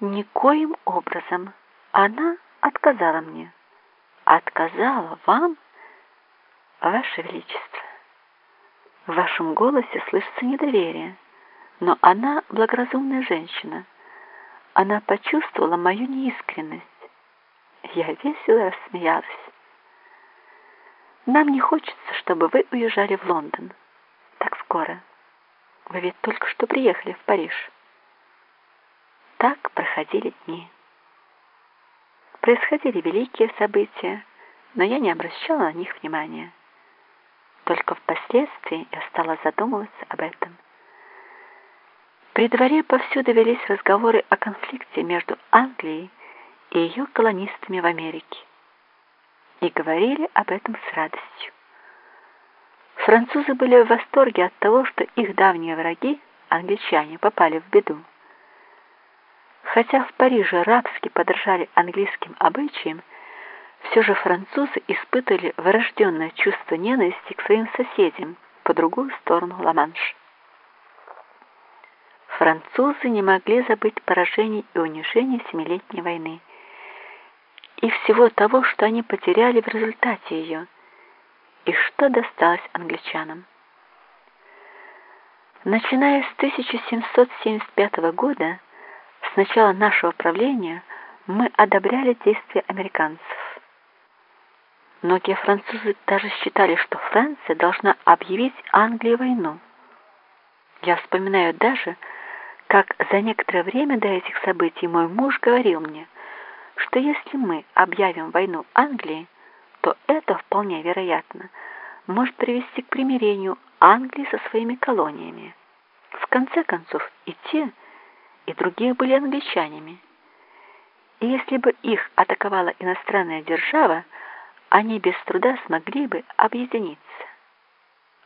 Никоим образом. Она отказала мне. Отказала вам, Ваше Величество. В вашем голосе слышится недоверие, но она благоразумная женщина. Она почувствовала мою неискренность. Я весело рассмеялась. Нам не хочется, чтобы вы уезжали в Лондон. Так скоро. Вы ведь только что приехали в Париж. Так проходили дни. Происходили великие события, но я не обращала на них внимания. Только впоследствии я стала задумываться об этом. При дворе повсюду велись разговоры о конфликте между Англией и ее колонистами в Америке. И говорили об этом с радостью. Французы были в восторге от того, что их давние враги, англичане, попали в беду. Хотя в Париже рабски подражали английским обычаям, все же французы испытывали врожденное чувство ненависти к своим соседям по другую сторону Ла-Манш. Французы не могли забыть поражений и унижений Семилетней войны и всего того, что они потеряли в результате ее, и что досталось англичанам. Начиная с 1775 года, с начала нашего правления, мы одобряли действия американцев. Многие французы даже считали, что Франция должна объявить Англии войну. Я вспоминаю даже, как за некоторое время до этих событий мой муж говорил мне, что если мы объявим войну Англии, то это вполне вероятно может привести к примирению Англии со своими колониями. В конце концов, и те, и другие были англичанами. И если бы их атаковала иностранная держава, они без труда смогли бы объединиться.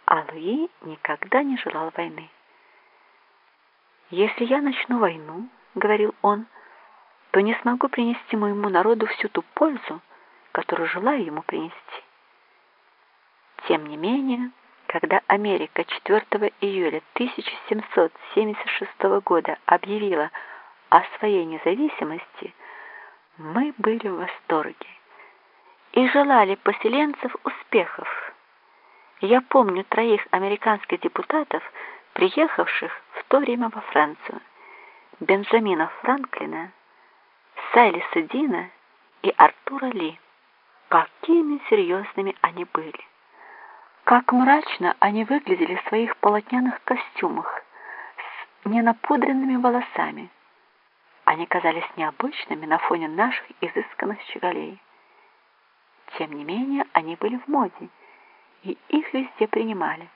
А Луи никогда не желал войны. «Если я начну войну, — говорил он, — то не смогу принести моему народу всю ту пользу, которую желаю ему принести». Тем не менее, когда Америка 4 июля 1776 года объявила о своей независимости, мы были в восторге и желали поселенцев успехов. Я помню троих американских депутатов, приехавших в то время во Францию. Бенджамина Франклина, Сайлиса Дина и Артура Ли. Какими серьезными они были! Как мрачно они выглядели в своих полотняных костюмах с ненапудренными волосами. Они казались необычными на фоне наших изысканных щеголей. Тем не менее, они были в моде, и их везде принимали.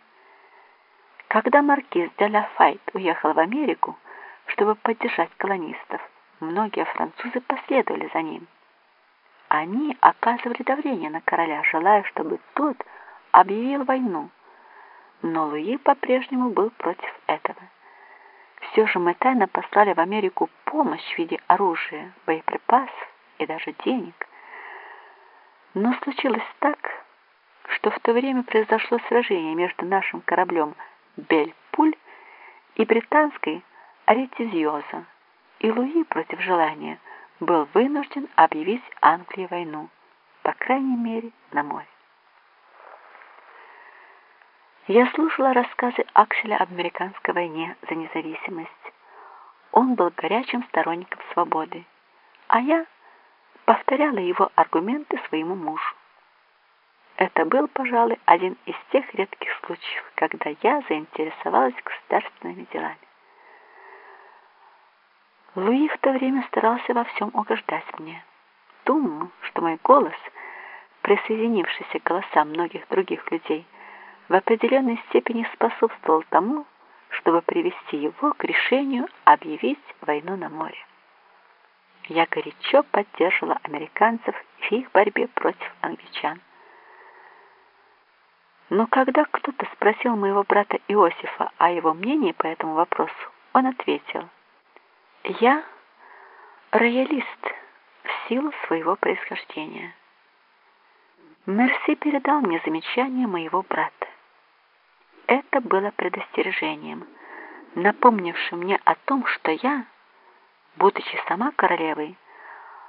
Когда маркиз де ла Файт уехал в Америку, чтобы поддержать колонистов, многие французы последовали за ним. Они оказывали давление на короля, желая, чтобы тот объявил войну, но Луи по-прежнему был против этого. Все же мы тайно послали в Америку помощь в виде оружия, боеприпасов и даже денег. Но случилось так, что в то время произошло сражение между нашим кораблем «Бель-Пуль» и британской «Аретизиоза», и Луи против желания был вынужден объявить Англии войну, по крайней мере, на море. Я слушала рассказы Акселя об американской войне за независимость. Он был горячим сторонником свободы, а я повторяла его аргументы своему мужу. Это был, пожалуй, один из тех редких случаев, когда я заинтересовалась государственными делами. Луи в то время старался во всем угождать мне. Думаю, что мой голос, присоединившийся к голосам многих других людей, в определенной степени способствовал тому, чтобы привести его к решению объявить войну на море. Я горячо поддерживала американцев в их борьбе против англичан. Но когда кто-то спросил моего брата Иосифа о его мнении по этому вопросу, он ответил, «Я роялист в силу своего происхождения». Мерси передал мне замечание моего брата. Это было предостережением, напомнившим мне о том, что я будучи сама королевой,